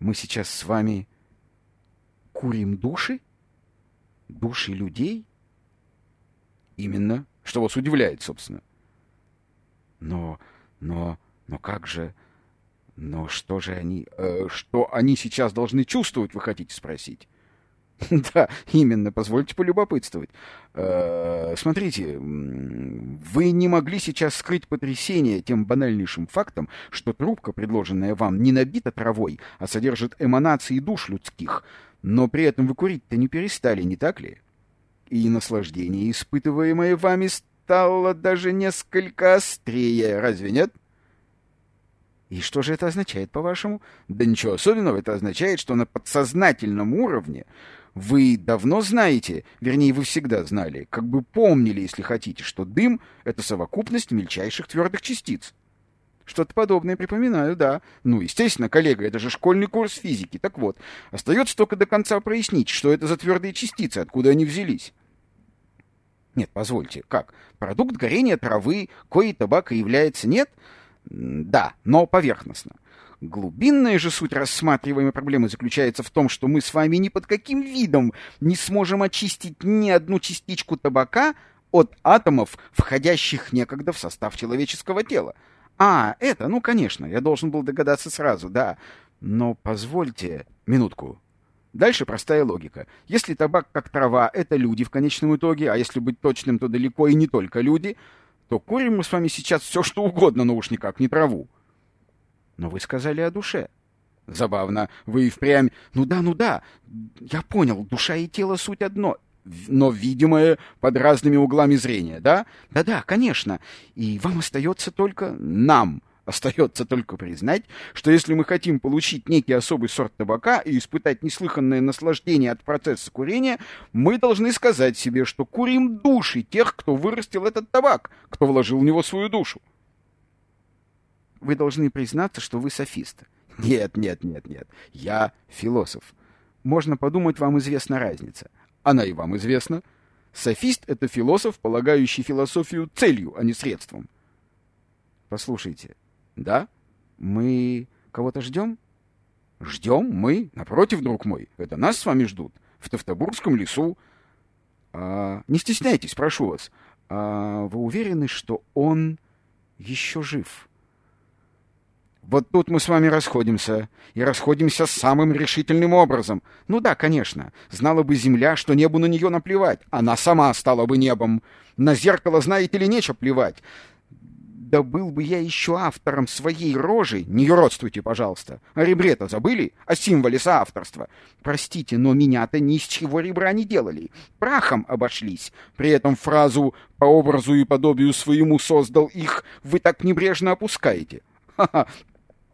Мы сейчас с вами курим души? Души людей? Именно. Что вас удивляет, собственно. Но, но, но как же... Но что же они... Э, что они сейчас должны чувствовать, вы хотите спросить? Да, именно, позвольте полюбопытствовать. Э, смотрите, вы не могли сейчас скрыть потрясение тем банальнейшим фактом, что трубка, предложенная вам, не набита травой, а содержит эманации душ людских, но при этом вы курить-то не перестали, не так ли? И наслаждение, испытываемое вами, стало даже несколько острее, разве нет? И что же это означает, по-вашему? Да ничего особенного, это означает, что на подсознательном уровне вы давно знаете, вернее, вы всегда знали, как бы помнили, если хотите, что дым — это совокупность мельчайших твердых частиц. Что-то подобное припоминаю, да. Ну, естественно, коллега, это же школьный курс физики. Так вот, остается только до конца прояснить, что это за твердые частицы, откуда они взялись. Нет, позвольте, как? Продукт горения травы, коей табака является, нет? Да, но поверхностно. Глубинная же суть рассматриваемой проблемы заключается в том, что мы с вами ни под каким видом не сможем очистить ни одну частичку табака от атомов, входящих некогда в состав человеческого тела. А, это, ну, конечно, я должен был догадаться сразу, да. Но позвольте минутку. Дальше простая логика. Если табак как трава — это люди в конечном итоге, а если быть точным, то далеко и не только люди, то курим мы с вами сейчас все что угодно, но уж никак не траву. Но вы сказали о душе. Забавно. Вы и впрямь... Ну да, ну да. Я понял. Душа и тело суть одно. Но видимое под разными углами зрения, да? Да-да, конечно. И вам остается только... Нам остается только признать, что если мы хотим получить некий особый сорт табака и испытать неслыханное наслаждение от процесса курения, мы должны сказать себе, что курим души тех, кто вырастил этот табак, кто вложил в него свою душу вы должны признаться, что вы софист. Нет, нет, нет, нет. Я философ. Можно подумать, вам известна разница. Она и вам известна. Софист — это философ, полагающий философию целью, а не средством. Послушайте, да? Мы кого-то ждем? Ждем мы? Напротив, друг мой. Это нас с вами ждут. В Тавтобургском лесу. А, не стесняйтесь, прошу вас. А, вы уверены, что он еще жив?» Вот тут мы с вами расходимся. И расходимся самым решительным образом. Ну да, конечно. Знала бы Земля, что небу на нее наплевать. Она сама стала бы небом. На зеркало, знаете ли, нечего плевать. Да был бы я еще автором своей рожи. Не юродствуйте, пожалуйста. О ребре-то забыли? О символе соавторства. Простите, но меня-то ни из чего ребра не делали. Прахом обошлись. При этом фразу «по образу и подобию своему создал их» вы так небрежно опускаете.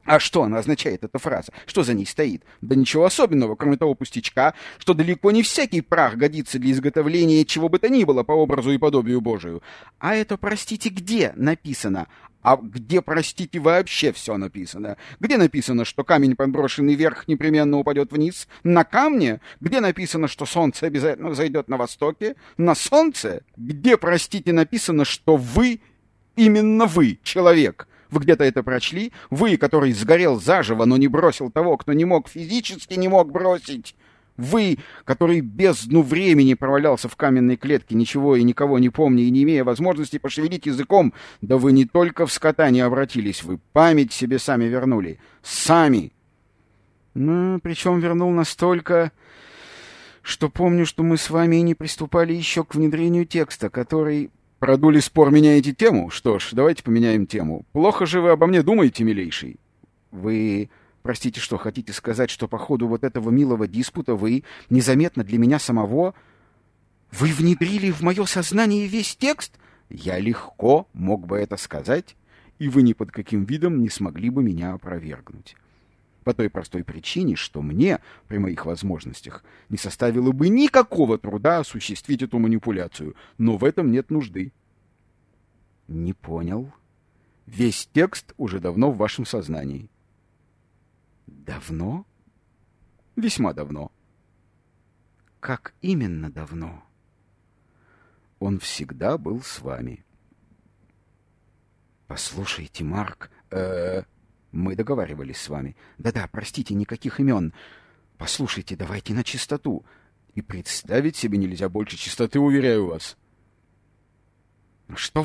А что она означает, эта фраза? Что за ней стоит? Да ничего особенного, кроме того пустячка, что далеко не всякий прах годится для изготовления чего бы то ни было по образу и подобию Божию. А это, простите, где написано? А где, простите, вообще все написано? Где написано, что камень, подброшенный вверх, непременно упадет вниз? На камне? Где написано, что солнце обязательно зайдет на востоке? На солнце? Где, простите, написано, что вы, именно вы, человек, вы где-то это прочли? Вы, который сгорел заживо, но не бросил того, кто не мог физически не мог бросить. Вы, который бездну времени провалялся в каменной клетке, ничего и никого не помня и не имея возможности пошевелить языком, да вы не только в скота не обратились, вы память себе сами вернули. Сами! Ну, причем вернул настолько, что помню, что мы с вами и не приступали еще к внедрению текста, который Продули спор, меняете тему? Что ж, давайте поменяем тему. Плохо же вы обо мне думаете, милейший. Вы, простите, что хотите сказать, что по ходу вот этого милого диспута вы, незаметно для меня самого, вы внедрили в мое сознание весь текст? Я легко мог бы это сказать, и вы ни под каким видом не смогли бы меня опровергнуть по той простой причине, что мне, при моих возможностях, не составило бы никакого труда осуществить эту манипуляцию, но в этом нет нужды. Не понял. Весь текст уже давно в вашем сознании. Давно? Весьма давно. Как именно давно? Он всегда был с вами. Послушайте, Марк, э, -э Мы договаривались с вами. Да-да, простите, никаких имен. Послушайте, давайте на чистоту. И представить себе нельзя больше чистоты, уверяю вас. Что вы